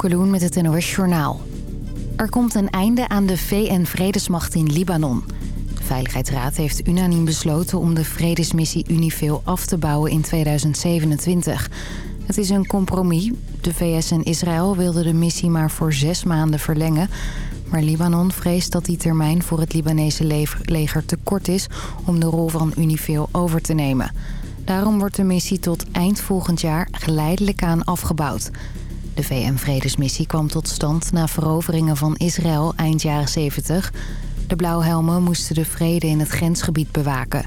Keloen met het NOS Journaal. Er komt een einde aan de VN-vredesmacht in Libanon. De Veiligheidsraad heeft unaniem besloten om de vredesmissie UNIFIL af te bouwen in 2027. Het is een compromis. De VS en Israël wilden de missie maar voor zes maanden verlengen. Maar Libanon vreest dat die termijn voor het Libanese leger te kort is... om de rol van UNIFIL over te nemen. Daarom wordt de missie tot eind volgend jaar geleidelijk aan afgebouwd. De VN-vredesmissie kwam tot stand na veroveringen van Israël eind jaren 70. De blauwhelmen moesten de vrede in het grensgebied bewaken.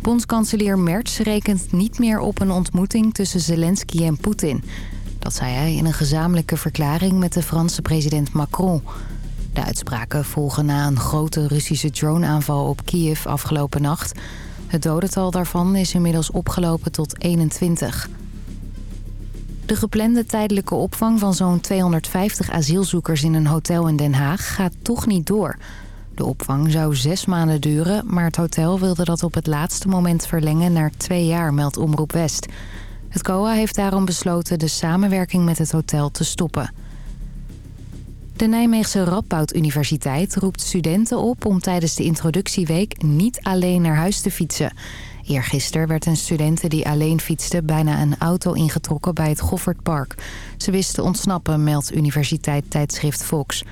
Bondskanselier Merz rekent niet meer op een ontmoeting tussen Zelensky en Poetin. Dat zei hij in een gezamenlijke verklaring met de Franse president Macron. De uitspraken volgen na een grote Russische droneaanval op Kiev afgelopen nacht. Het dodental daarvan is inmiddels opgelopen tot 21. De geplande tijdelijke opvang van zo'n 250 asielzoekers in een hotel in Den Haag gaat toch niet door. De opvang zou zes maanden duren, maar het hotel wilde dat op het laatste moment verlengen naar twee jaar, meldt Omroep West. Het COA heeft daarom besloten de samenwerking met het hotel te stoppen. De Nijmeegse Radboud Universiteit roept studenten op om tijdens de introductieweek niet alleen naar huis te fietsen. Eergisteren werd een studente die alleen fietste bijna een auto ingetrokken bij het Goffertpark. Ze wist te ontsnappen, meldt universiteit tijdschrift Fox.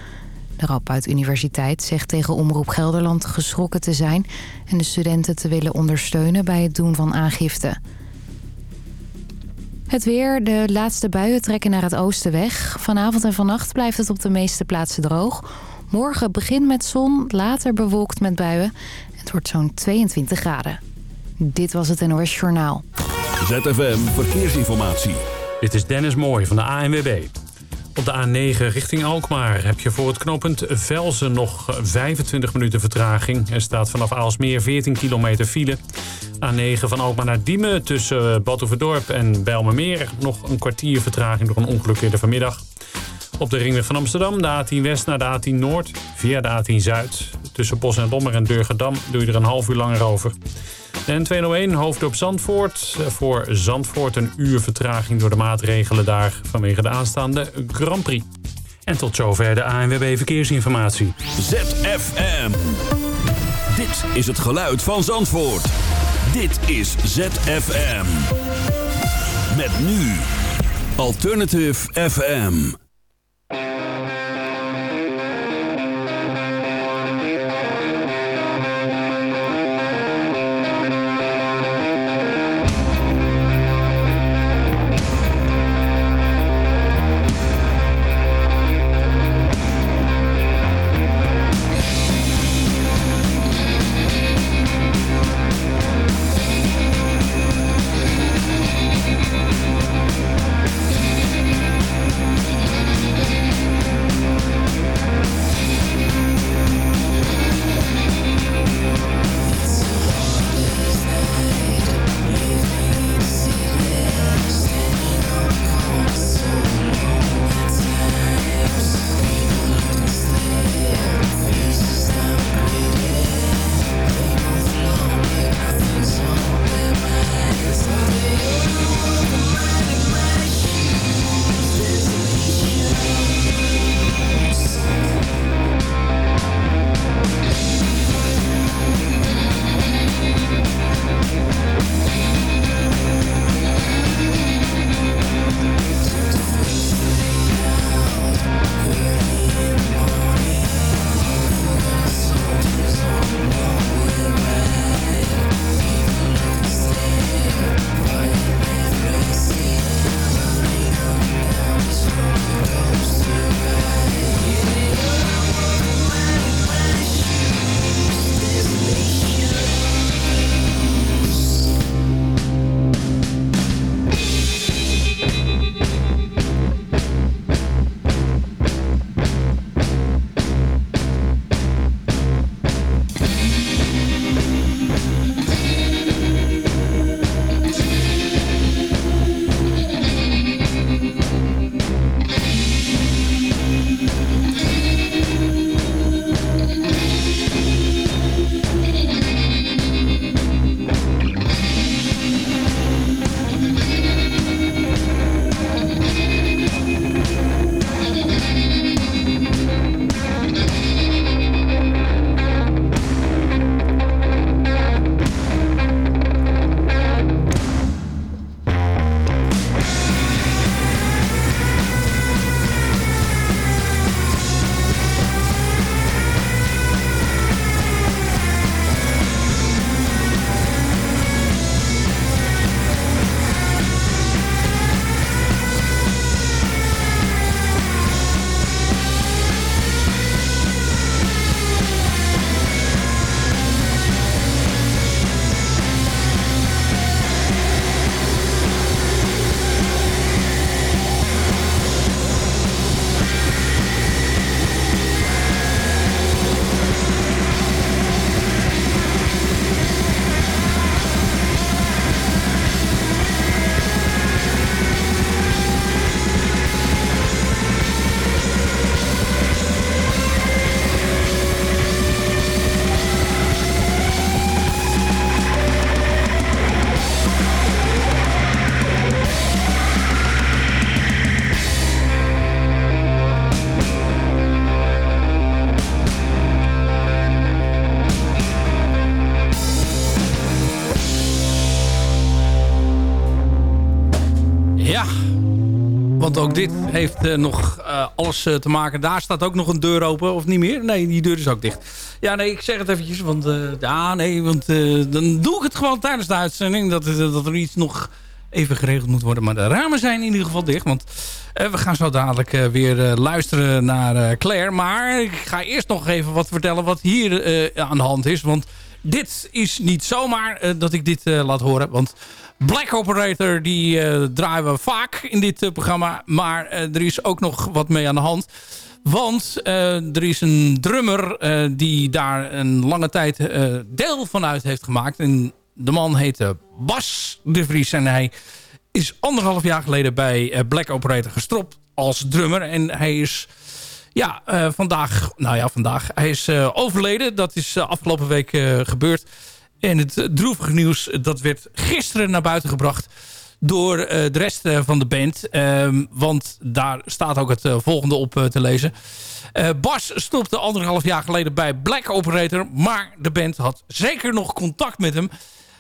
De Radboud Universiteit zegt tegen Omroep Gelderland geschrokken te zijn... en de studenten te willen ondersteunen bij het doen van aangifte. Het weer. De laatste buien trekken naar het oosten weg. Vanavond en vannacht blijft het op de meeste plaatsen droog. Morgen begint met zon, later bewolkt met buien. Het wordt zo'n 22 graden. Dit was het NOS Journaal. ZFM Verkeersinformatie. Dit is Dennis Mooij van de ANWB. Op de A9 richting Alkmaar heb je voor het knooppunt Velzen nog 25 minuten vertraging. Er staat vanaf Aalsmeer 14 kilometer file. A9 van Alkmaar naar Diemen tussen Badhoevedorp en Bijlmermeer. Nog een kwartier vertraging door een ongeluk de vanmiddag. Op de ringweg van Amsterdam, de A10 West naar de A10 Noord. Via de A10 Zuid. Tussen Bos en Lommer en Durgedam doe je er een half uur langer over. En 201 hoofddorp Zandvoort. Voor Zandvoort een uur vertraging door de maatregelen daar vanwege de aanstaande Grand Prix. En tot zover de ANWB Verkeersinformatie. ZFM. Dit is het geluid van Zandvoort. Dit is ZFM. Met nu Alternative FM. Ook dit heeft nog alles te maken. Daar staat ook nog een deur open, of niet meer? Nee, die deur is ook dicht. Ja, nee, ik zeg het eventjes. Want, ja, nee, want dan doe ik het gewoon tijdens de uitzending. Dat, dat er iets nog even geregeld moet worden. Maar de ramen zijn in ieder geval dicht. Want we gaan zo dadelijk weer luisteren naar Claire. Maar ik ga eerst nog even wat vertellen wat hier aan de hand is. Want dit is niet zomaar dat ik dit laat horen. Want Black Operator die draaien we vaak in dit programma. Maar er is ook nog wat mee aan de hand. Want er is een drummer die daar een lange tijd deel van uit heeft gemaakt. En de man heette Bas de Vries. En hij is anderhalf jaar geleden bij eh, Black Operator gestropt als drummer. En hij is ja, uh, vandaag, nou ja, vandaag. Hij is uh, overleden. Dat is uh, afgelopen week gebeurd. En het droevige nieuws, dat werd gisteren naar buiten gebracht door de rest van de band. Ehm, want daar staat ook het volgende op te lezen. Bas stopte anderhalf jaar geleden bij Black Operator. Maar de band had zeker nog contact met hem.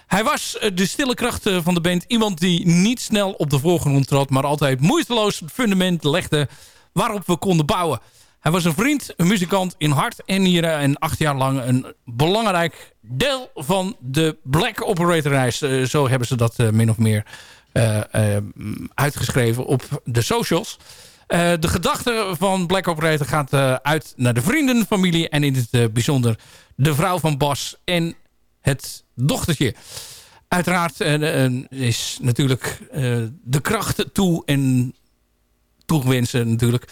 Hij was eh, de stille kracht eh, van de band. Iemand die niet snel op de voorgrond trad... maar altijd moeiteloos het fundament legde waarop we konden bouwen. Hij was een vriend, een muzikant in hart en nieren... en acht jaar lang een belangrijk deel van de Black Operator reis. Eh, zo hebben ze dat min of meer uitgeschreven op de socials. de gedachte van Black Operator gaat uit naar de vrienden, familie... en in het bijzonder de vrouw van Bas en het dochtertje. Uiteraard is natuurlijk de kracht toe en toewensen natuurlijk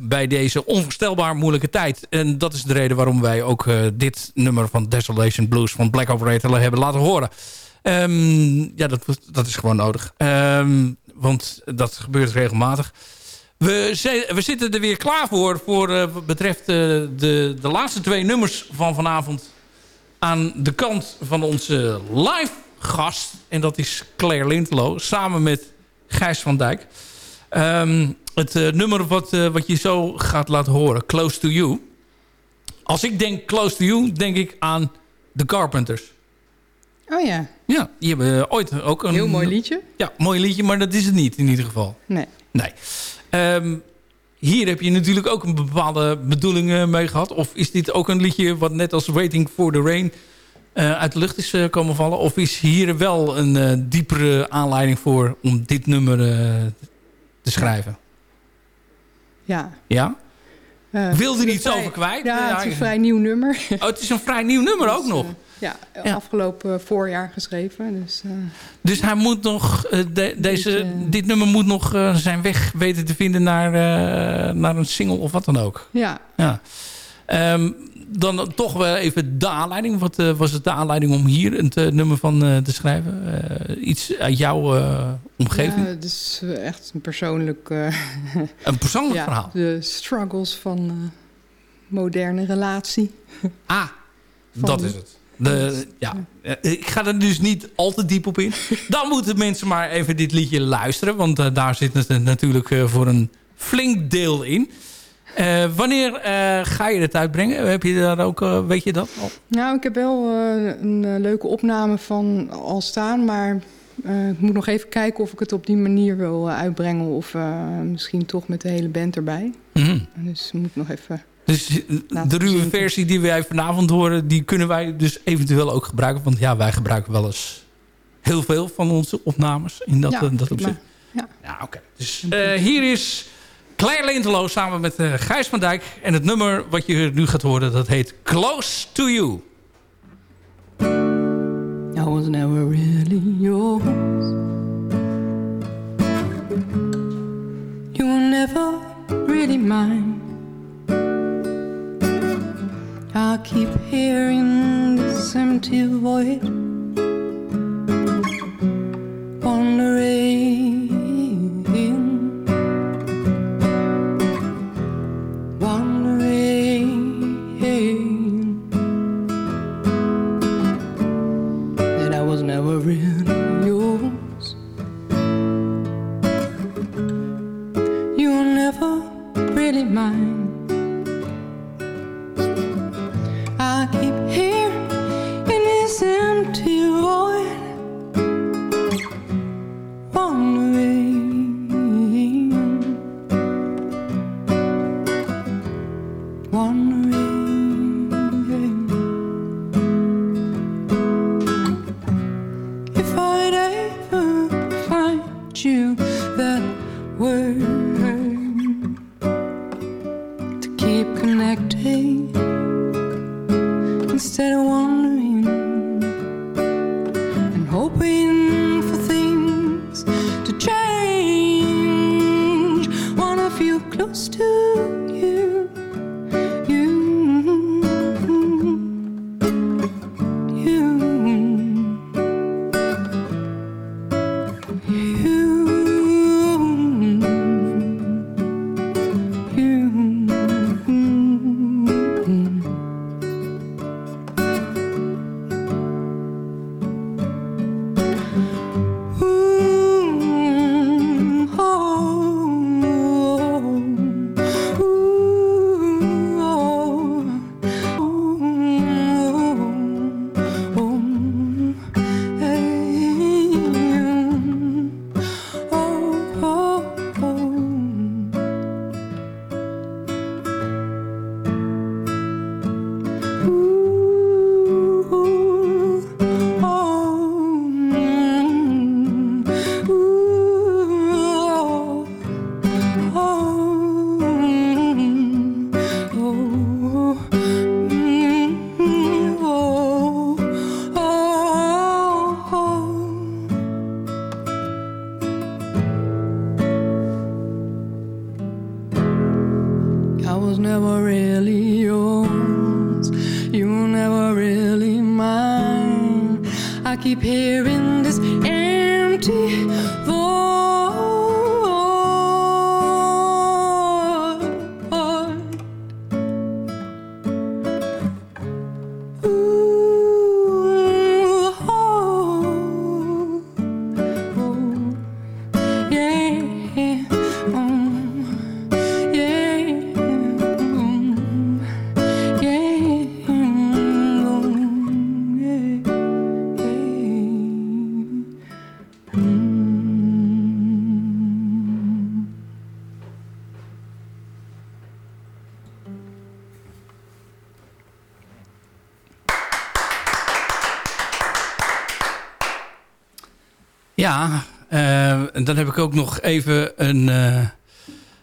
bij deze onvoorstelbaar moeilijke tijd. En dat is de reden waarom wij ook dit nummer van Desolation Blues van Black Operator hebben laten horen. Um, ja, dat, dat is gewoon nodig. Um, want dat gebeurt regelmatig. We, we zitten er weer klaar voor, voor wat betreft de, de laatste twee nummers van vanavond aan de kant van onze live gast. En dat is Claire Lintelo. Samen met Gijs van Dijk. Um, het uh, nummer wat, uh, wat je zo gaat laten horen. Close to You. Als ik denk Close to You, denk ik aan The Carpenters. Oh ja. Ja, die hebben ooit ook een... Heel mooi liedje. Ja, mooi liedje, maar dat is het niet in ieder geval. Nee. Nee. Um, hier heb je natuurlijk ook een bepaalde bedoeling mee gehad. Of is dit ook een liedje wat net als Waiting for the Rain uh, uit de lucht is uh, komen vallen? Of is hier wel een diepere aanleiding voor om dit nummer te schrijven? Ja. Ja? Wilde er iets over kwijt? Ja, het is een vrij nieuw nummer. Oh, het is een vrij nieuw nummer ook nog? Ja, afgelopen voorjaar geschreven. Dus, uh, dus hij moet nog, de, deze, dit nummer moet nog zijn weg weten te vinden naar, naar een single of wat dan ook. Ja. ja. Um, dan toch wel even de aanleiding. Wat was het de aanleiding om hier een nummer van te schrijven? iets uit jouw omgeving? Ja, het is echt een persoonlijk... een persoonlijk ja, verhaal? de struggles van moderne relatie. Ah, dat is het. De, ja, eh, ik ga er dus niet al te diep op in. Dan moeten mensen maar even dit liedje luisteren. Want uh, daar zit het natuurlijk uh, voor een flink deel in. Uh, wanneer ga je het uitbrengen? Heb je daar ook, weet je dat al? Nou, ik heb wel een leuke opname van al staan. Maar ik moet nog even kijken of ik het op die manier wil uitbrengen. Of misschien toch met de hele band erbij. Mm -hmm. Dus ik moet nog even dus de ruwe versie die wij vanavond horen... die kunnen wij dus eventueel ook gebruiken. Want ja, wij gebruiken wel eens heel veel van onze opnames. In dat, ja, dat opzicht. Ja, ja oké. Okay. Dus hier is Claire Lintelo samen met uh, Gijs van Dijk. En het nummer wat je nu gaat horen, dat heet Close to You. I was never really yours. You were never really mine. I keep hearing this empty void Wondering never really mine Ja, eh, en dan heb ik ook nog even een, eh,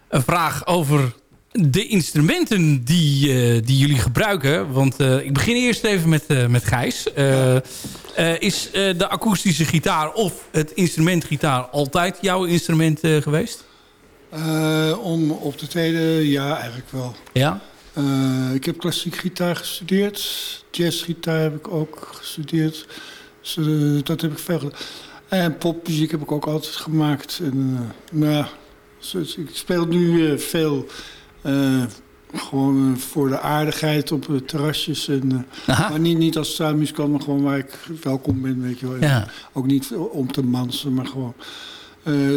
een vraag over de instrumenten die, eh, die jullie gebruiken. Want ik begin eerst even met, met Gijs. Is de akoestische gitaar of het instrument gitaar altijd jouw instrument geweest? Om op te treden, ja, eigenlijk wel. Ja? Ik heb klassiek gitaar gestudeerd. Jazzgitaar heb ik ook gestudeerd. Dus, dat heb ik veel gedaan. En popmuziek heb ik ook altijd gemaakt. En, eh, ja, zo- ik speel nu eh, veel eh, gewoon voor de aardigheid op terrasjes. En, Aha. maar niet, niet als struimmuzikant, maar gewoon waar ik welkom ben. Weet je wel. Ja. Ook niet om te mansen, maar gewoon...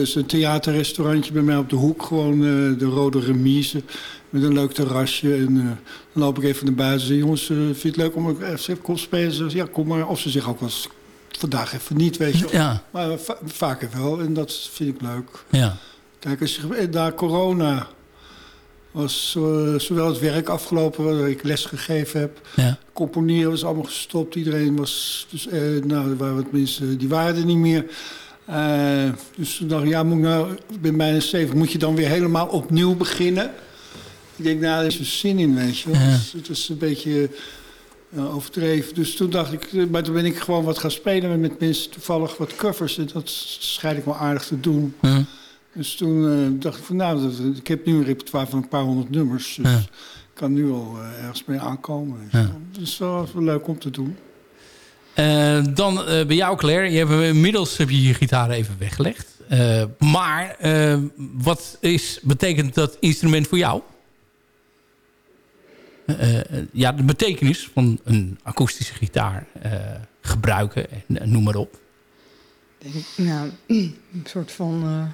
Is een theaterrestaurantje bij mij op de hoek. Gewoon de Rode Remise. Met een leuk terrasje. En dan loop ik even naar buiten zeg... Jongens, vind je het leuk om even kom spelen? Ze ja, kom maar. Of ze zeggen ook wel eens... Vandaag even niet, weet je. Ja. Maar va- vaker wel. En dat vind ik leuk. Ja. Kijk, als je, eh, na corona was eh, zowel het werk afgelopen... waar ik les gegeven heb... Ja. Componeren was allemaal gestopt. Iedereen was... Dus, eh, nou, er waren mensen die waren er niet meer. Eh, dus toen dacht ik, ja, moet ik, nou, ben bijna 70. Moet je dan weer helemaal opnieuw beginnen? Ik denk, nou, daar is er zin in, weet je. Ja. Dus het is een beetje eh, overdreven. Dus toen dacht ik... eh, Maar toen ben ik gewoon wat gaan spelen met, mensen. Toevallig wat covers. En dat schijnt ik wel aardig te doen. Dus toen eh, dacht ik van nou, dat, ik heb nu een repertoire van een paar honderd nummers. Dus Ja. ik kan nu al ergens mee aankomen. je Ja. Dus dat was wel leuk om te doen. Dan bij jou, Claire. Je hebt, inmiddels heb je je gitaar even weggelegd. Maar wat is, betekent dat instrument voor jou? Eh, eh, ja, de betekenis van een akoestische gitaar eh, gebruiken en noem maar op. Denk, nou, een soort van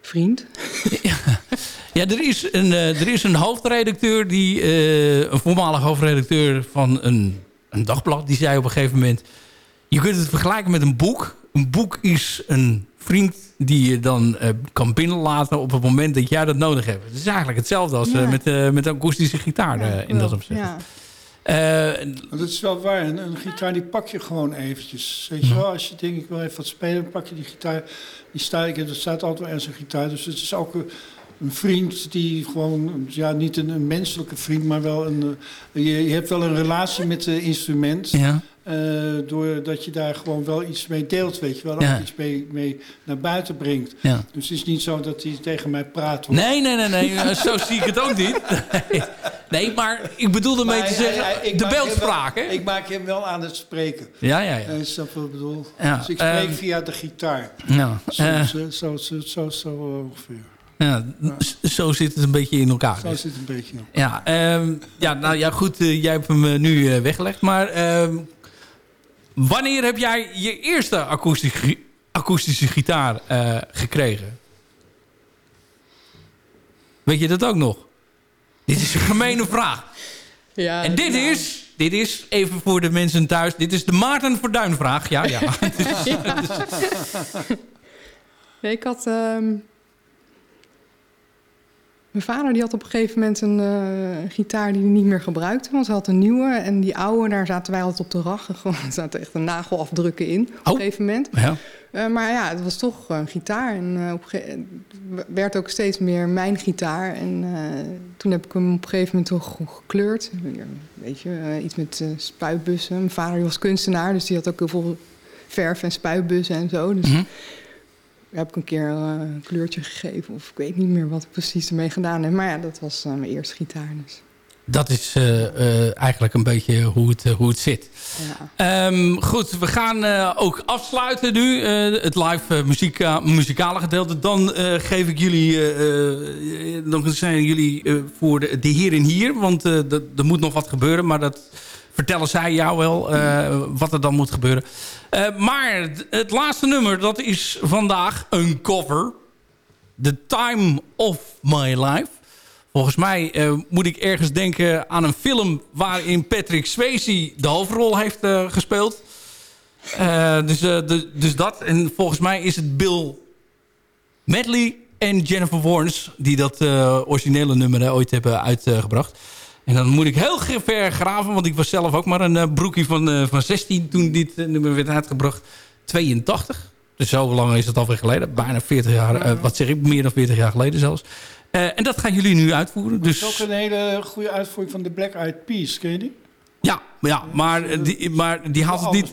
vriend. Ja, er is een, er is een hoofdredacteur, die, een voormalig hoofdredacteur van een, een dagblad, die zei op een gegeven moment... Je kunt het vergelijken met een boek. Een boek is een vriend die je dan eh, kan binnenlaten op het moment dat jij dat nodig hebt. Het is eigenlijk hetzelfde als eh, Ja. met, eh, met een akoestische gitaar Ja, in dat opzicht. Ja. Eh, Want dat is wel waar. Een, een gitaar die pak je gewoon eventjes. Weet je wel, als je denkt ik wil even wat spelen, dan pak je die gitaar. Die staat, ik, er staat altijd wel ergens een gitaar. Dus het is ook... een vriend die gewoon, ja, niet een, een menselijke vriend, maar wel een. je, je, hebt wel een relatie met het instrument. Ja. Uh, doordat je daar gewoon wel iets mee deelt, weet je wel. Ja. iets mee, mee, naar buiten brengt. Ja. Dus het is niet zo dat hij tegen mij praat. Hoor. Nee, nee, nee, nee. zo zie ik het ook niet. Nee, nee maar ik bedoel ermee te zeggen, hij, hij, de beeldspraak? Ik maak hem wel aan het spreken. Ja, ja, ja. Uh, snap wat ik bedoel? Ja. Dus ik spreek um, via de gitaar. Nou, uh, zo, zo, zo, zo, zo ongeveer. Ja, zo zit het een beetje in elkaar. Zo dus. zit het een beetje in elkaar. Ja, um, ja nou ja, goed, uh, jij hebt hem uh, nu uh, weggelegd. Maar um, wanneer heb jij je eerste akoestische, akoestische gitaar gekregen? Weet je dat ook nog? Dit is een gemene vraag. Ja, en dit nou. is, dit is, even voor de mensen thuis... dit is de Maarten Verduin vraag. Ja, ja. ja. nee, ik had... Um, mijn vader die had op een gegeven moment een uh, gitaar die hij niet meer gebruikte. Want hij had een nieuwe. En die oude, daar zaten wij altijd op de. Gewoon, er zaten echt een nagelafdrukken in op oh. een gegeven moment. Ja. Uh, maar ja, het was toch een gitaar. En uh, op werd ook steeds meer mijn gitaar. En toen heb ik hem op een gegeven moment toch gekleurd. Weet je, iets met spuitbussen. Mijn vader was kunstenaar, dus die had ook heel veel verf en spuitbussen en zo. Dus... Mhm heb ik een keer uh, een kleurtje gegeven. Of ik weet niet meer wat ik precies ermee gedaan heb. Maar ja, dat was uh, mijn eerste gitaar dus. Dat is uh, eigenlijk een beetje hoe het, hoe het zit. Ja. Um, goed, we gaan ook afsluiten nu. het live muzika muzikale gedeelte. Dan geef ik jullie... dan zijn jullie voor de, de hier en hier. Want er moet nog wat gebeuren. Maar dat vertellen zij jou wel wat er dan moet gebeuren. Uh, maar het laatste nummer, dat is vandaag een cover. The Time of My Life. Volgens mij uh, moet ik ergens denken aan een film... waarin Patrick Swayze de hoofdrol heeft gespeeld. dus, dus dat. En volgens mij is het Bill Medley en Jennifer Warnes... die dat originele nummer ooit hebben uitgebracht. En dan moet ik heel ver graven, want ik was zelf ook maar een uh, broekie van, uh, van 16 toen dit uh, nummer werd uitgebracht. 82. Dus zo lang is het alweer geleden. Bijna 40 jaar, wat zeg ik, meer dan 40 jaar geleden zelfs. en dat gaan jullie nu uitvoeren. Dus... Het is ook een hele goede uitvoering van de Black Eyed Peas, ken je die? Ja, ja maar, die, maar die haalt het niet...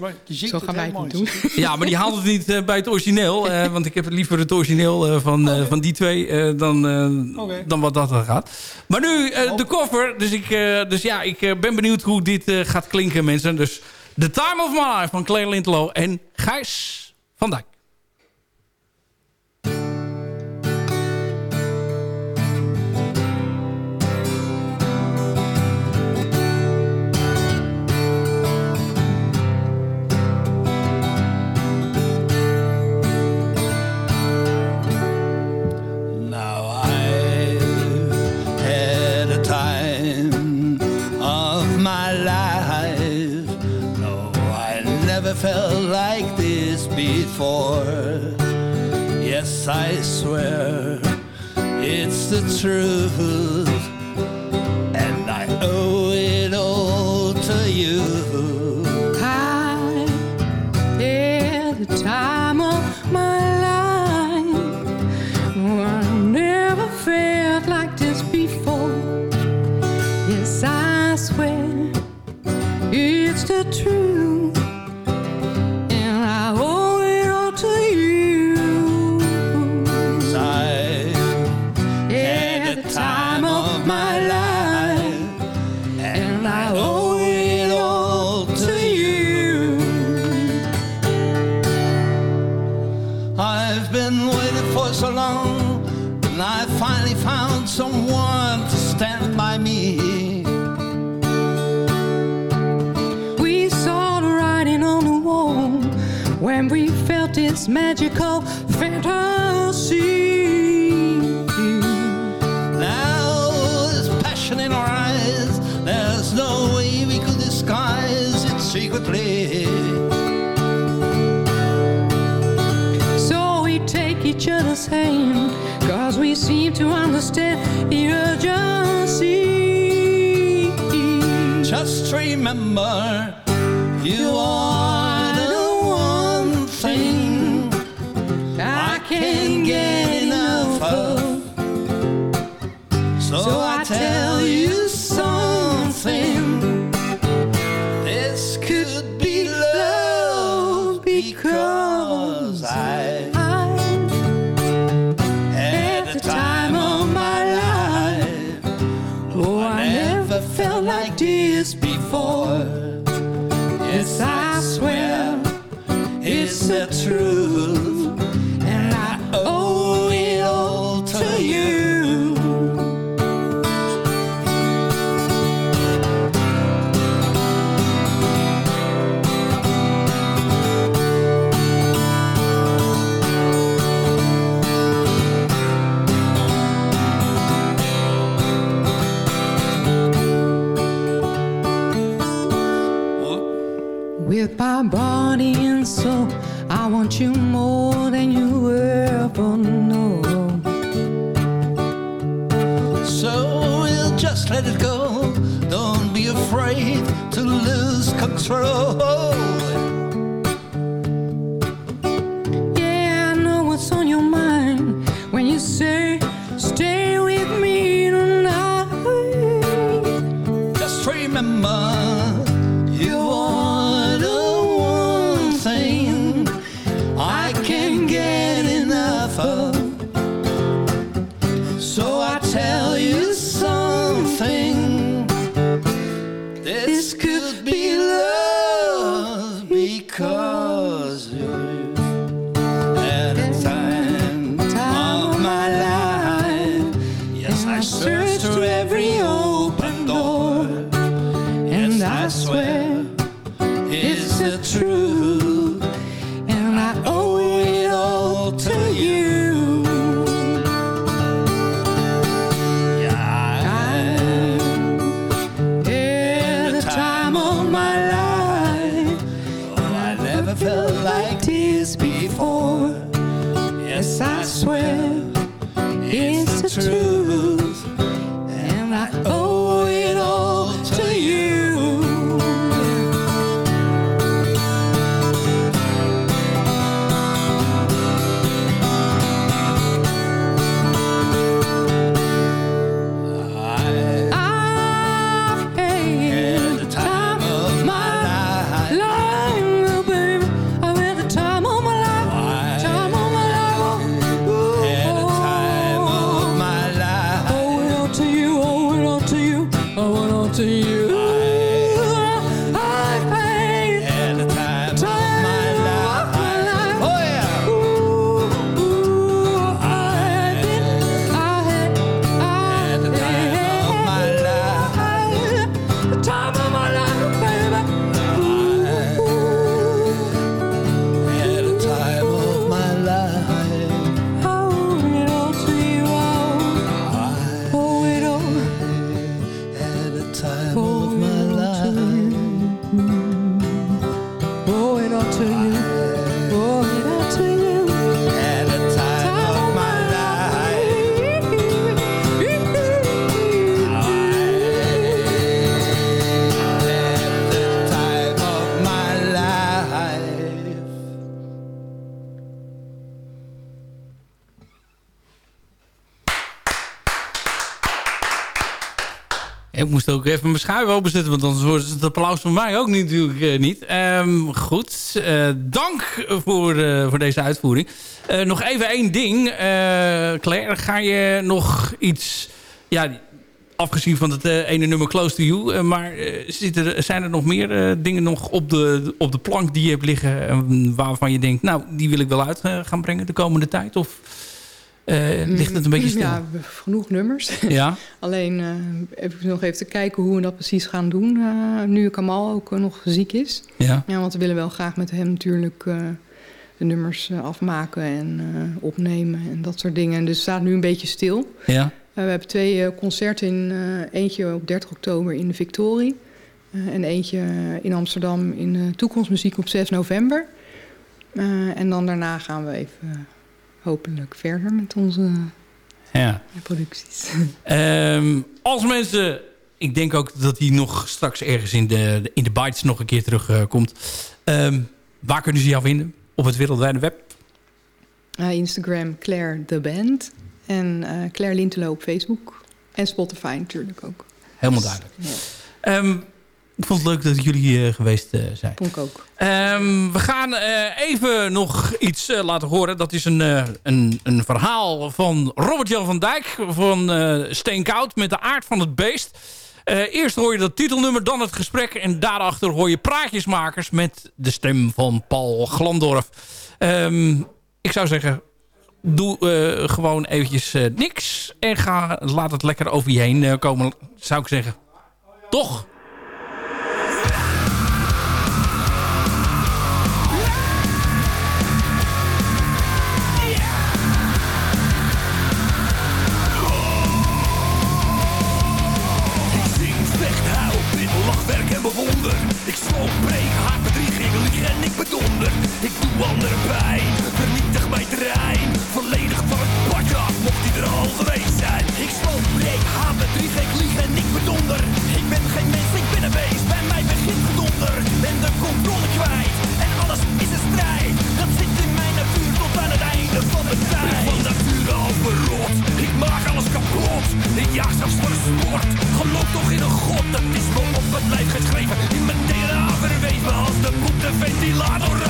Zo gaan wij het niet doen. Ja, maar die haalt het niet uh, bij het origineel. Uh, want ik heb het liever het origineel uh, van, van die twee dan, okay. dan wat dat er gaat. Maar nu de cover. Dus, ik, dus ja, ik ben benieuwd hoe dit gaat klinken, mensen. Dus The Time of My Life van Claire Lintelo en Gijs van Dijk. Yes, I swear it's the truth, and I owe it all to you. I had the time of my life. I never felt like this before. Yes, I swear it's the truth. Want you more than you ever know. So we'll just let it go. Don't be afraid to lose control. Schuif openzetten, want anders wordt het applaus van mij ook niet, natuurlijk eh, niet. Ehm, goed, eh, dank voor, eh, voor deze uitvoering. Eh, nog even één ding. Eh, Claire, ga je nog iets... Ja, afgezien van het eh, ene nummer Close to You. eh, maar eh, zijn er nog meer eh, dingen nog op de, op de plank die je hebt liggen... eh, waarvan je denkt, nou, die wil ik wel uit eh, gaan brengen de komende tijd? Of eh, ligt het een beetje stil? Ja, genoeg nummers. Ja? Alleen even nog even te kijken hoe we dat precies gaan doen. eh, nu Kamal ook nog ziek is. Ja. Ja, want we willen wel graag met hem natuurlijk de nummers afmaken en opnemen en dat soort dingen. Dus het staat nu een beetje stil. Ja? We hebben twee concerten. In, eentje op 30 oktober in de Victorie. en eentje in Amsterdam in Toekomstmuziek op 6 november. En dan daarna gaan we even hopelijk verder met onze ja. producties. Ehm, als mensen... Ik denk ook dat hij nog straks ergens in de, in de Bites nog een keer terugkomt. Eh, ehm, waar kunnen ze jou vinden? Op het wereldwijde web? Eh, Instagram Claire The Band. En eh, Claire Lintelo op Facebook. En Spotify natuurlijk ook. Helemaal duidelijk. Ehm, ik vond het leuk dat jullie geweest eh, zijn. Ik ook. Ehm, we gaan eh, even nog iets eh, laten horen. Dat is een, een, een verhaal van Robert-Jan van Dijk van Steenkoud met de aard van het beest. Eerst hoor je dat titelnummer, dan het gesprek... en daarachter hoor je praatjesmakers met de stem van Paul Glandorf. Ehm, ik zou zeggen, doe gewoon eventjes niks... en ga, laat het lekker over je heen komen, zou ik zeggen. Toch? maak alles kapot. Ik jaag zelfs voor sport. Geloof toch in een god, dat is me op het lijf geschreven. In mijn DNA verweven als de boek de ventilator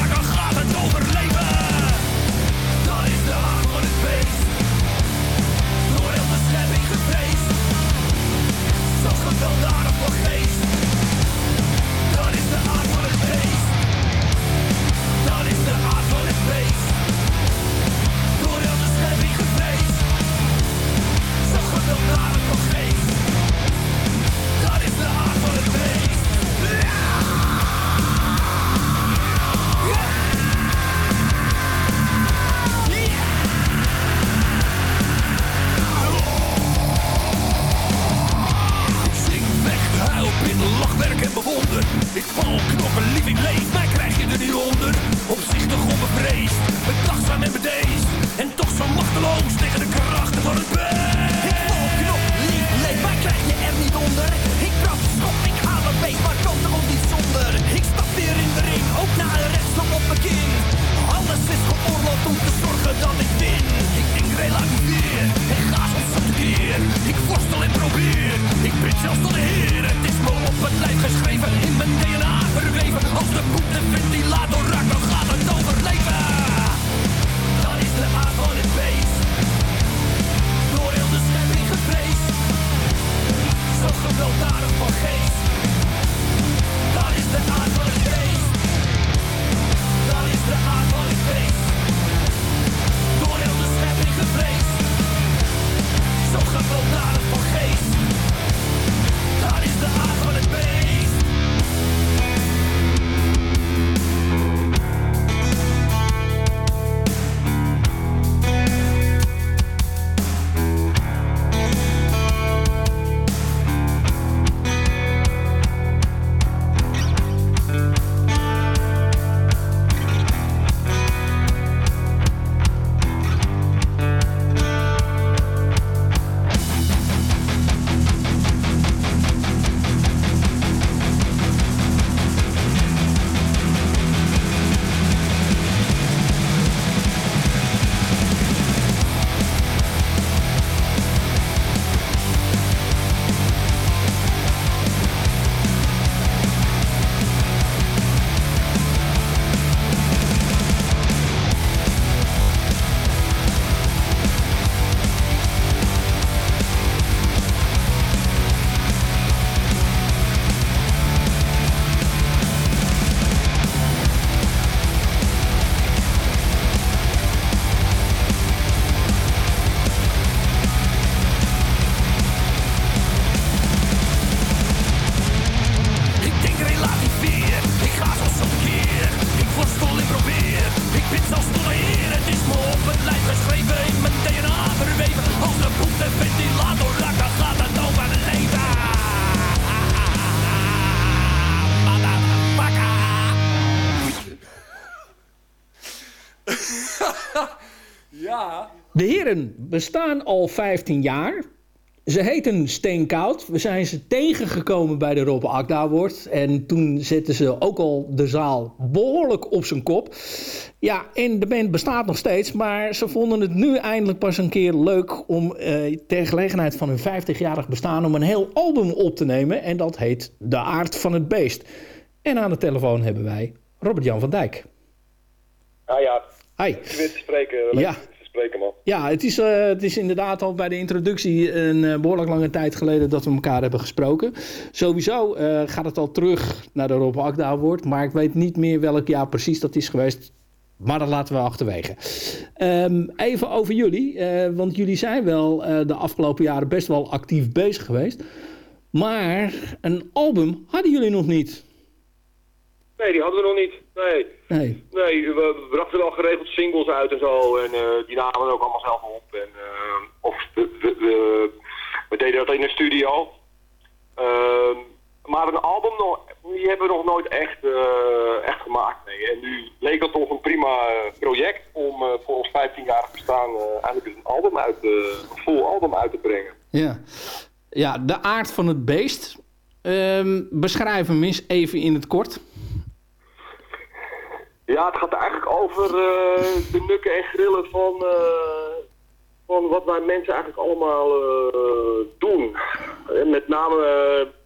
heren bestaan al 15 jaar. Ze heten Steenkoud. We zijn ze tegengekomen bij de Rob Akda En toen zetten ze ook al de zaal behoorlijk op zijn kop. Ja, en de band bestaat nog steeds. Maar ze vonden het nu eindelijk pas een keer leuk om eh, ter gelegenheid van hun 50-jarig bestaan... om een heel album op te nemen. En dat heet De Aard van het Beest. En aan de telefoon hebben wij Robert-Jan van Dijk. Ah ja, Hi. Weer te spreken. Ja, spreken, man. Ja, het is, eh, het is inderdaad al bij de introductie een eh, behoorlijk lange tijd geleden dat we elkaar hebben gesproken. Sowieso eh, gaat het al terug naar de Rob Akda Award, maar ik weet niet meer welk jaar precies dat is geweest. Maar dat laten we achterwege. Ehm, even over jullie, want jullie zijn wel de afgelopen jaren best wel actief bezig geweest. Maar een album hadden jullie nog niet. Nee, die hadden we nog niet. Nee. Nee. Nee, we, brachten wel geregeld singles uit en zo. En eh, die namen we ook allemaal zelf op. En, eh, of we, we, we, we deden dat in de studio. Ehm, maar een album nog, die hebben we nog nooit echt, eh, echt gemaakt. Nee. En nu leek dat toch een prima project om voor ons 15-jarig bestaan eigenlijk een album uit, een full album uit te brengen. Ja, ja de aard van het beest. Ehm, beschrijf hem eens even in het kort. Ja, het gaat eigenlijk over eh, de nukken en grillen van, eh, van wat wij mensen eigenlijk allemaal eh, doen. En met name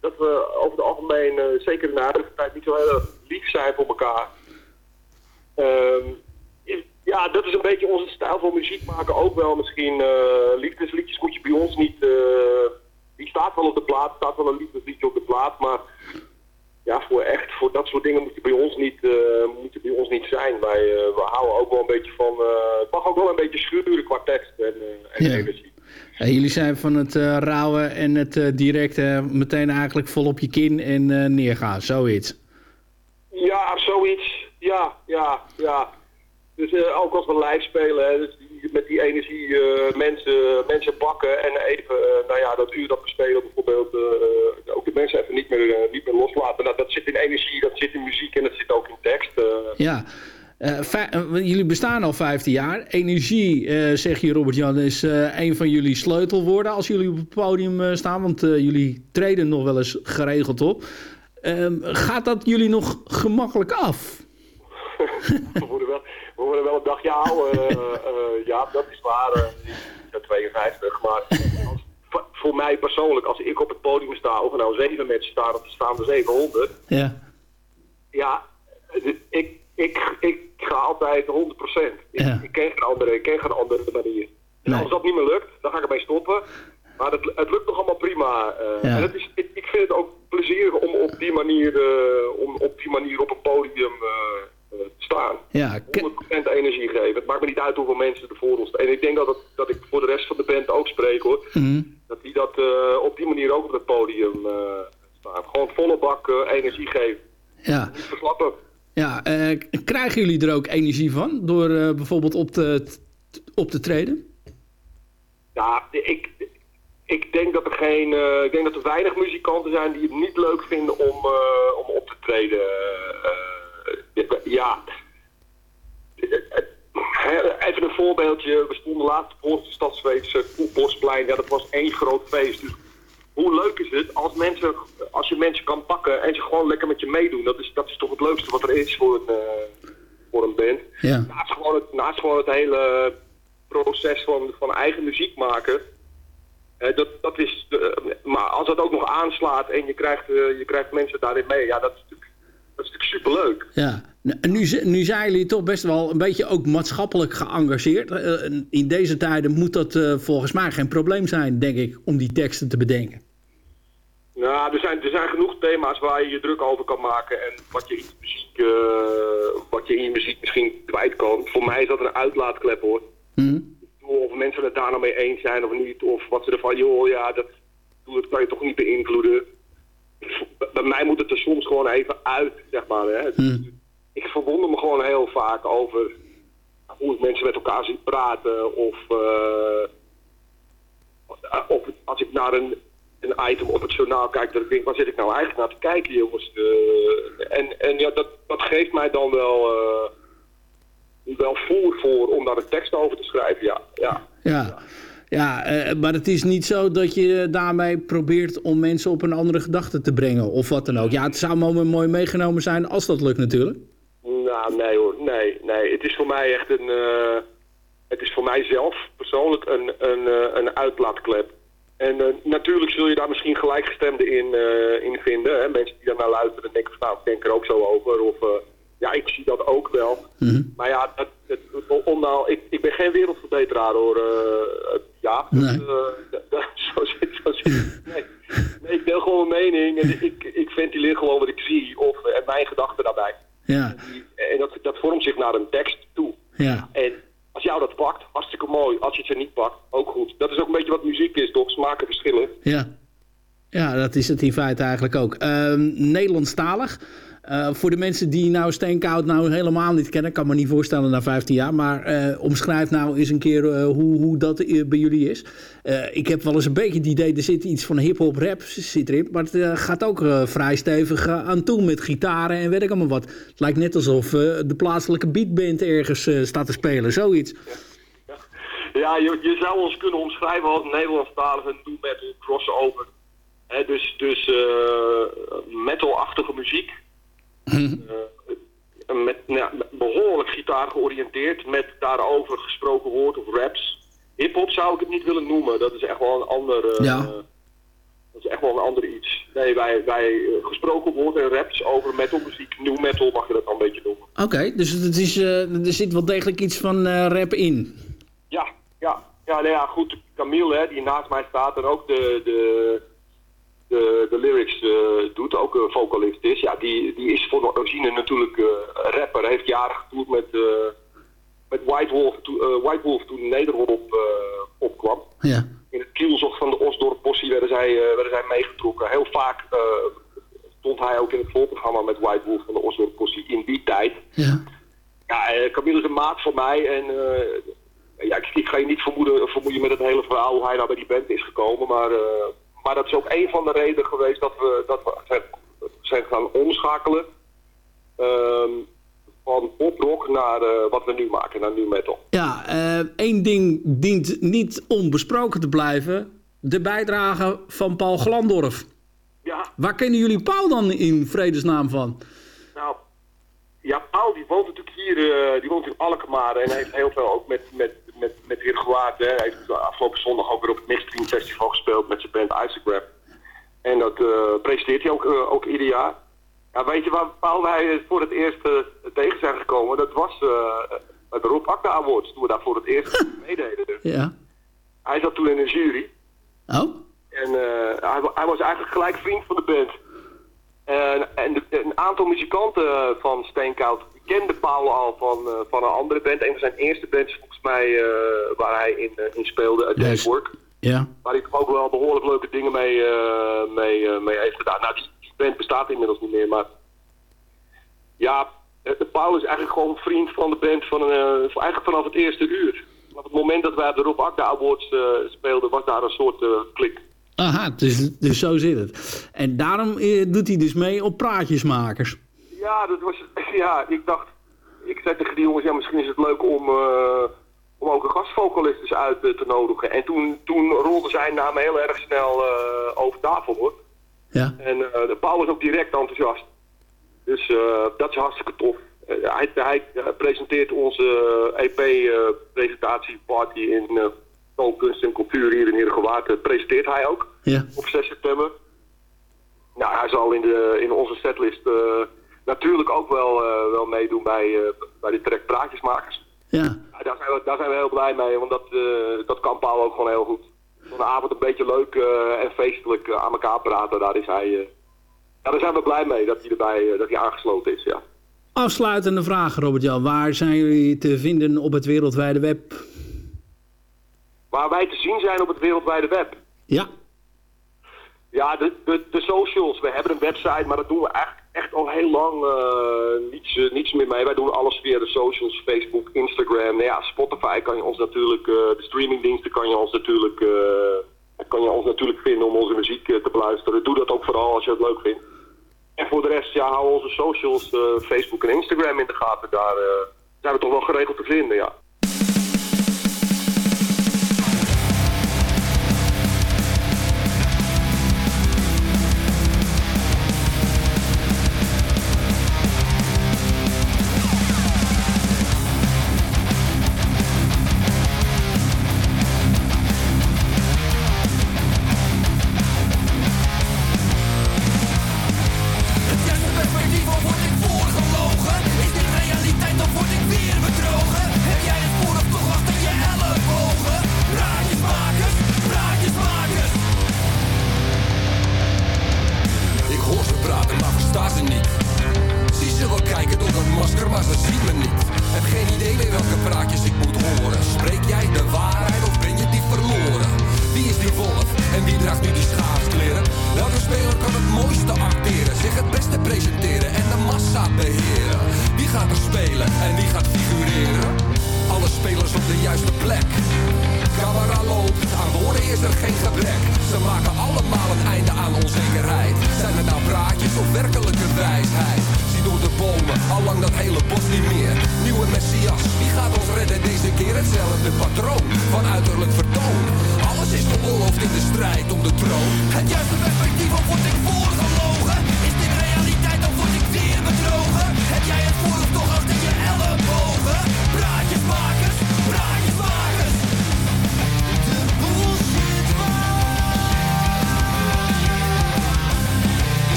dat we over het algemeen, zeker in de huidige tijd, niet zo heel lief zijn voor elkaar. Ehm, ja, dat is een beetje onze stijl van muziek maken ook wel misschien. eh liefdesliedjes moet je bij ons niet... die staat wel op de plaat, staat wel een liefdesliedje op de plaat, maar ja, voor echt, voor dat soort dingen moet je bij ons niet, eh, moet je bij ons niet zijn. Wij eh, we houden ook wel een beetje van, eh, het mag ook wel een beetje schuren qua tekst en, en Ja. energie. Ja, jullie zijn van het rauwe en het directe meteen eigenlijk vol op je kin en neergaan, zoiets. Ja, zoiets. Ja, ja, ja. Dus ook als we live spelen, hè, dus die- met die energie eh, mensen, mensen bakken en even, eh, nou ja, dat uur dat we spelen bijvoorbeeld, eh, ook de mensen even niet meer, niet meer loslaten. Nou, dat zit in energie, dat zit in muziek en dat zit ook in tekst. Ja. Jullie bestaan al 15 jaar. Energie, zeg je Robert-Jan, is een van jullie sleutelwoorden als jullie op het podium staan. Want jullie treden nog wel eens geregeld op. Ehm, gaat dat jullie nog gemakkelijk af? we, worden wel, we worden wel een eh, eh, ja, dat is waar. eh, ik ben 52. Maar als, voor- mij persoonlijk, als ik op het podium sta, of er nou zeven mensen staan of er staan er 700. Ja. Ja, eh, ik, ik, ik ga altijd 100%. Ik, Ja. ik, ken geen andere, ik ken geen andere manier. En Nee. als dat niet meer lukt, dan ga ik ermee stoppen. Maar het, het lukt nog allemaal prima. eh, Ja. En het is, ik, ik vind het ook plezierig om op die manier, eh, om op, die manier op een podium eh, eh, te staan. Ja, ke- 100% energie geven. Het maakt me niet uit hoeveel mensen er voor ons staan. En ik denk dat, het, dat ik voor de rest van de band ook spreek hoor. Mhm. Dat die dat eh, op die manier ook op het podium eh, staan. Gewoon volle bak eh, energie geven. ja. Niet verslappen. ja eh, krijgen jullie er ook energie van door eh, bijvoorbeeld op te, op te treden? Ja, ik, ik denk dat er geen, eh, ik denk dat er weinig muzikanten zijn die het niet leuk vinden om, eh, om op te treden. Eh, ja. Eh, Even een voorbeeldje. We stonden laatst voor het stadsfeest Bosplein. Ja, dat was één groot feest. Dus hoe leuk is het als, mensen, als je mensen kan pakken en ze gewoon lekker met je meedoen. Dat is, dat is toch het leukste wat er is voor een, eh, voor een band. Ja. Naast gewoon het, naast gewoon het hele proces van, van eigen muziek maken. eh, dat, dat is de- maar als dat ook nog aanslaat en je krijgt, eh, je krijgt mensen daarin mee, ja, dat is dat is natuurlijk superleuk. Ja, nu, nu zijn jullie toch best wel een beetje ook maatschappelijk geëngageerd. Eh, in deze tijden moet dat eh, volgens mij geen probleem zijn, denk ik, om die teksten te bedenken. Nou, er zijn, er zijn genoeg thema's waar je je druk over kan maken en wat je in je muziek, eh, wat je in je muziek misschien kwijt kan. Voor mij is dat een uitlaatklep hoor. Hm? Of mensen het daar nou mee eens zijn of niet, of wat ze ervan, joh, ja, dat, dat kan je toch niet beïnvloeden. Bij mij moet het er soms gewoon even uit, zeg maar. Hè. Ik verwonder me gewoon heel vaak over hoe ik mensen met elkaar zie praten, of, eh, of als ik naar een, een item op het journaal kijk, dat ik denk, waar zit ik nou eigenlijk naar te kijken, jongens? Eh, en en ja, dat, dat geeft mij dan wel, eh, wel voer voor om daar een tekst over te schrijven, ja. ja. Ja. Ja, eh, maar het is niet zo dat je daarmee probeert om mensen op een andere gedachte te brengen. Of wat dan ook. Ja, het zou mooi, mooi meegenomen zijn als dat lukt natuurlijk. Nou, nee hoor. Nee, nee. Het is voor mij echt een... eh, het is voor mij zelf persoonlijk een, een, eh, een uitlaatklep. En natuurlijk zul je daar misschien gelijkgestemden in, in vinden. Hè? Mensen die daar naar luisteren en denken van nou, ik denk er ook zo over. Of ja, ik zie dat ook wel. Maar ja, om nou, ik, ik ben geen wereldverbeteraar hoor. eh, ja, dat, Nee. eh, zo zit het. Nee. nee, ik deel gewoon mijn mening en ik, ik ventileer gewoon wat ik zie of eh, en mijn gedachten daarbij. Ja, En dat, dat vormt zich naar een tekst toe. ja. En als jou dat pakt, hartstikke mooi. Als je het er niet pakt, ook goed. Dat is ook een beetje wat muziek is, toch? Smaken verschillen. Ja. Ja, dat is het in feite eigenlijk ook. Ehm Nederlandstalig. Eh, voor de mensen die nou Steenkoud nou helemaal niet kennen, kan me niet voorstellen na 15 jaar, maar eh, omschrijf nou eens een keer eh, hoe, hoe dat bij jullie is. Ik heb wel eens een beetje het idee, er zit iets van hip-hop rap zit erin, maar het gaat ook vrij stevig aan toe met gitaren en weet ik allemaal wat. Het lijkt net alsof de plaatselijke beatband ergens staat te spelen, zoiets. Ja, je, je zou ons kunnen omschrijven als Nederlandstalige doom metal crossover. Dus dus metalachtige muziek. Eh, met, nou, behoorlijk gitaar georiënteerd. Met daarover gesproken woord of raps. Hip-hop zou ik het niet willen noemen. Dat is echt wel een ander. eh, Ja. Dat is echt wel een ander iets. Nee, wij, wij eh, gesproken woord en raps over metalmuziek. New metal mag je dat dan een beetje noemen. Oké, dus het is, er zit wel degelijk iets van eh, rap in. Ja, ja. Ja, nou ja, goed. Camille, hè, die naast mij staat en ook de, de, de, de lyrics eh, doet, ook een vocalist is. Ja, die, die is voor origine natuurlijk eh, rapper. Heeft jaren getoerd met, eh, met White, Wolf, toen, eh, White Wolf toen Nederhop eh, opkwam. Ja. In het kielzog van de Osdorp Possie werden zij, werden zij meegetrokken. Heel vaak stond hij ook in het voorprogramma met White Wolf van de Osdorp Possie in die tijd. Ja. Ja, Camille is een maat van mij en ja, ik, ik ga je niet vermoeden, vermoeien met het hele verhaal hoe hij nou bij die band is gekomen. Maar, maar dat is ook een van de redenen geweest dat we, dat we zijn, gaan omschakelen ehm, van poprock naar eh, wat we nu maken, naar nu metal. Ja, eh, één ding dient niet onbesproken te blijven. De bijdrage van Paul Glandorf. Ja, Waar kennen jullie Paul dan in vredesnaam van? nou, ja, Paul die woont natuurlijk hier, eh, die woont in Alkmaar en heeft heel veel ook met, met, met, met. Hè. Hij heeft afgelopen zondag ook weer op het Midstream Festival gespeeld met zijn band Isaac. En dat eh, presenteert hij ook, eh, ook ieder jaar. Ja, weet je waar Paul wij voor het eerst eh, tegen zijn gekomen? Dat was bij de Rob Akda Awards, toen we daar voor het eerst meededen. Ja. Hij zat toen in een jury. Oh? En hij, wa- hij was eigenlijk gelijk vriend van de band. En, en de- een aantal muzikanten van Steenkoud kenden Paul al van, van een andere band. Een van zijn eerste bands mij eh, waar hij in, eh, in speelde, Day's Yes. Work. Ja. Waar hij toch ook wel behoorlijk leuke dingen mee, eh, mee, mee heeft gedaan. Nou, die, band bestaat inmiddels niet meer, maar... Ja, Paul is eigenlijk gewoon vriend van de band van, van- eigenlijk vanaf het eerste uur. Op het moment dat wij de Rob Akda Awards speelden, was daar een soort klik. Aha, dus, dus zo zit het. En daarom doet hij dus mee op praatjesmakers. Ja, dat was, ja, ik dacht, ik zei tegen die jongens, ja, misschien is het leuk om, om ook een gastvocalist eens uit eh, te nodigen. En toen, toen rolde zijn naam heel erg snel eh, over tafel, hoor. Ja. En eh, de Paul was ook direct enthousiast. Dus dat is hartstikke tof. Hij hij presenteert onze EP-presentatieparty in uh, Toonkunst en Cultuur hier in Heergewaard. Dat presenteert hij ook Ja. op 6 september. Nou, hij zal in, de, in onze setlist natuurlijk ook wel, wel meedoen bij, bij de track Praatjesmakers. Ja. Ja, daar, zijn we, daar zijn we heel blij mee, want dat, eh, dat kan Paul ook gewoon heel goed. Zo'n avond een beetje leuk eh, en feestelijk eh, aan elkaar praten, daar is hij... ja, daar zijn we blij mee dat hij erbij dat hij aangesloten is, ja. Afsluitende vraag, Robert-Jan. Waar zijn jullie te vinden op het wereldwijde web? Waar wij te zien zijn op het wereldwijde web. Ja. Ja, de, de, de socials. We hebben een website, maar dat doen we eigenlijk echt al heel lang eh, niets, eh, niets meer mee. Wij doen alles via de socials, Facebook, Instagram. Nou Spotify kan je ons natuurlijk, eh, de streamingdiensten kan je ons natuurlijk, kan je ons natuurlijk vinden om onze muziek te beluisteren. Doe dat ook vooral als je het leuk vindt. En voor de rest, ja, hou onze socials, Facebook en Instagram in de gaten. Daar zijn we toch wel geregeld te vinden, ja.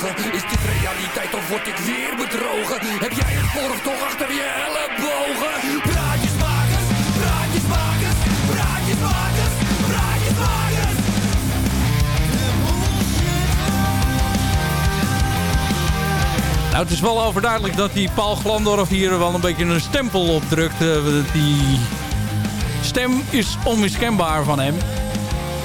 Is dit realiteit of word ik weer bedrogen? Heb jij een vorm toch achter je ellebogen? Praatjesmakers, praatjesmakers, praatjesmakers, praatjesmakers Nou, het is wel overduidelijk dat die Paul Glandorf hier wel een beetje een stempel op drukt. Eh, die stem is onmiskenbaar van hem.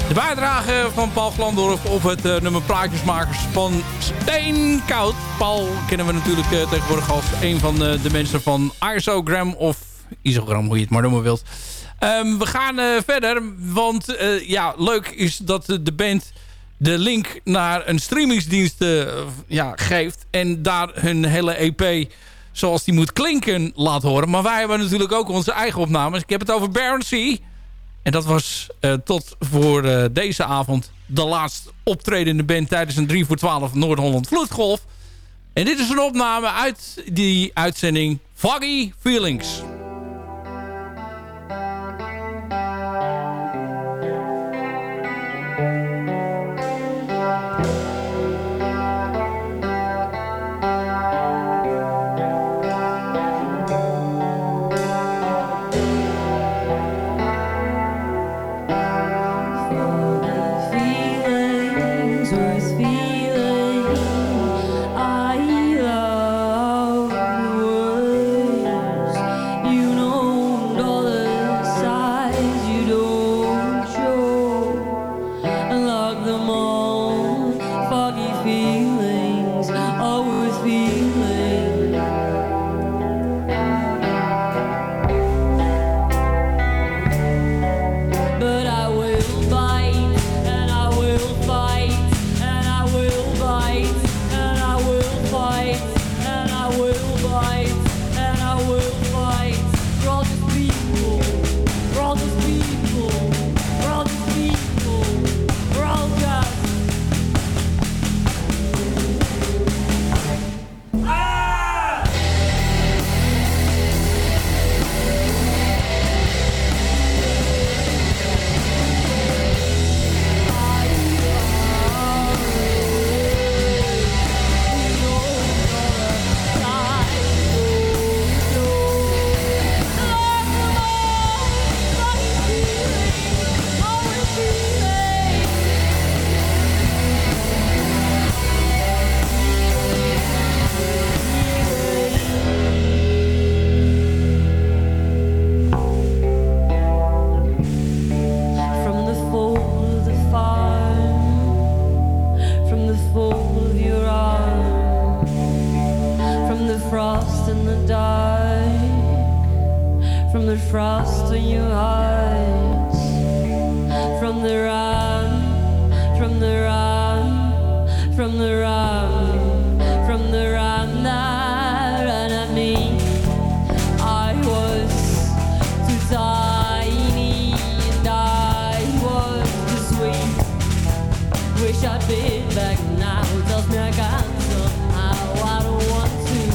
De bijdrage van Paul Glandorf op het eh, nummer Plaatjesmakers van Steenkoud. Paul kennen we natuurlijk eh, tegenwoordig als een van eh, de mensen van Isogram of Isogram, hoe je het maar noemen wilt. Ehm, we gaan verder, want ja, leuk is dat de band de link naar een streamingsdienst ja, geeft. En daar hun hele EP zoals die moet klinken laat horen. Maar wij hebben natuurlijk ook onze eigen opnames. Ik heb het over Baron en dat was eh, tot voor eh, deze avond de laatst optredende band tijdens een 3 voor 12 Noord-Holland Vloedgolf. En dit is een opname uit die uitzending Foggy Feelings. got feedback now, tells me I got some. How I don't want to.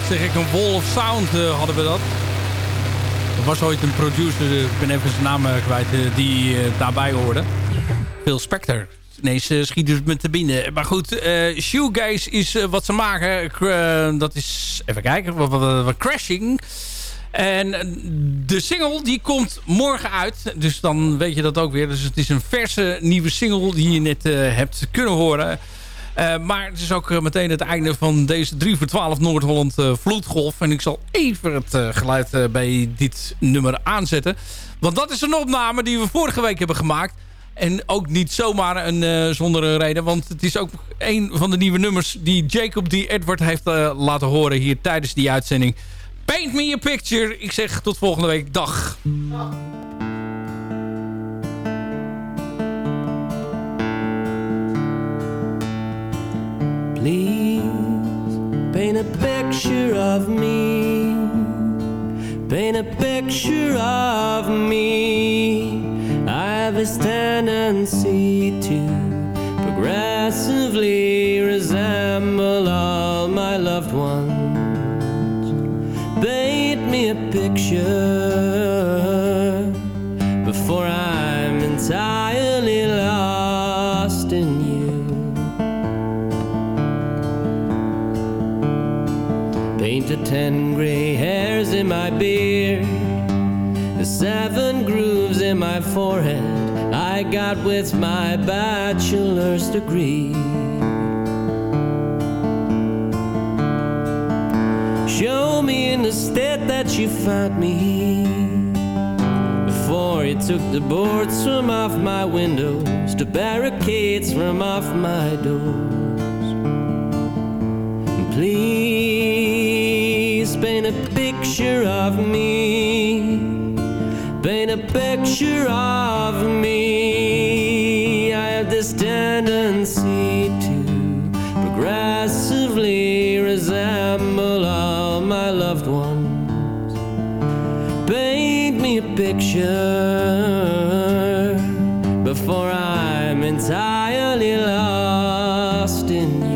Wat zeg ik, een wall of sound uh, hadden we dat. Er was ooit een producer, ik ben even zijn naam kwijt, die daarbij hoorde. Phil Spector. Ineens schiet dus met te binnen. Maar goed, shoegaze is wat ze maken. dat is, even kijken, wat, wat, crashing... En de single die komt morgen uit. Dus dan weet je dat ook weer. Dus het is een verse nieuwe single die je net hebt kunnen horen. Uh, maar het is ook uh, meteen het einde van deze 3 voor 12 Noord-Holland Vloedgolf. En ik zal even het geluid bij dit nummer aanzetten. Want dat is een opname die we vorige week hebben gemaakt. En ook niet zomaar een, zonder een reden. Want het is ook een van de nieuwe nummers die Jacob D. Edward heeft laten horen hier tijdens die uitzending. Paint me a picture. Ik zeg tot volgende week. Dag. Please paint a picture of me. Paint a picture of me. I have this tendency to progressively resemble all my loved ones paint me a picture before I'm Painted ten gray hairs in my beard, the seven grooves in my forehead I got with my bachelor's degree. Show me in the state that you found me. Before you took the boards from off my windows The barricades from off my doors. Please paint a picture of me Paint a picture of me I have this tendency to progressively resemble all my loved ones. Paint me a picture before I'm entirely lost in you.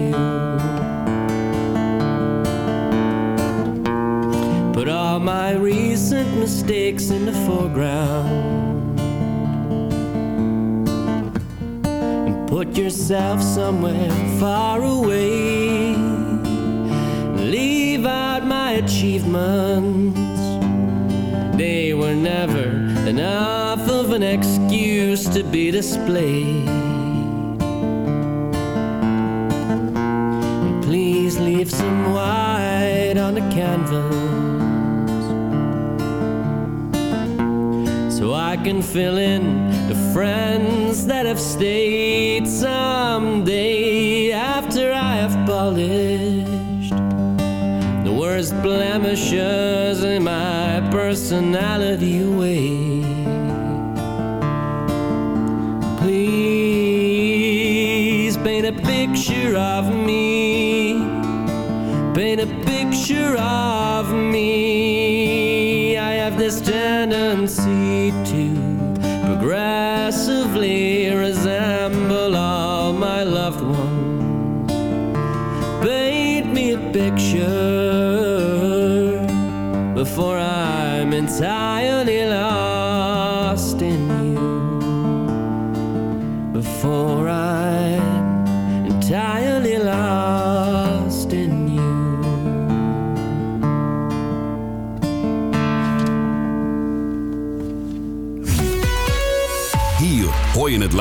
Mistakes in the foreground. And put yourself somewhere far away. Leave out my achievements. They were never enough of an excuse to be displayed. Please leave some white on the canvas. Can fill in the friends that have stayed someday after I have polished the worst blemishes in my personality away. Please paint a picture of me, paint a picture of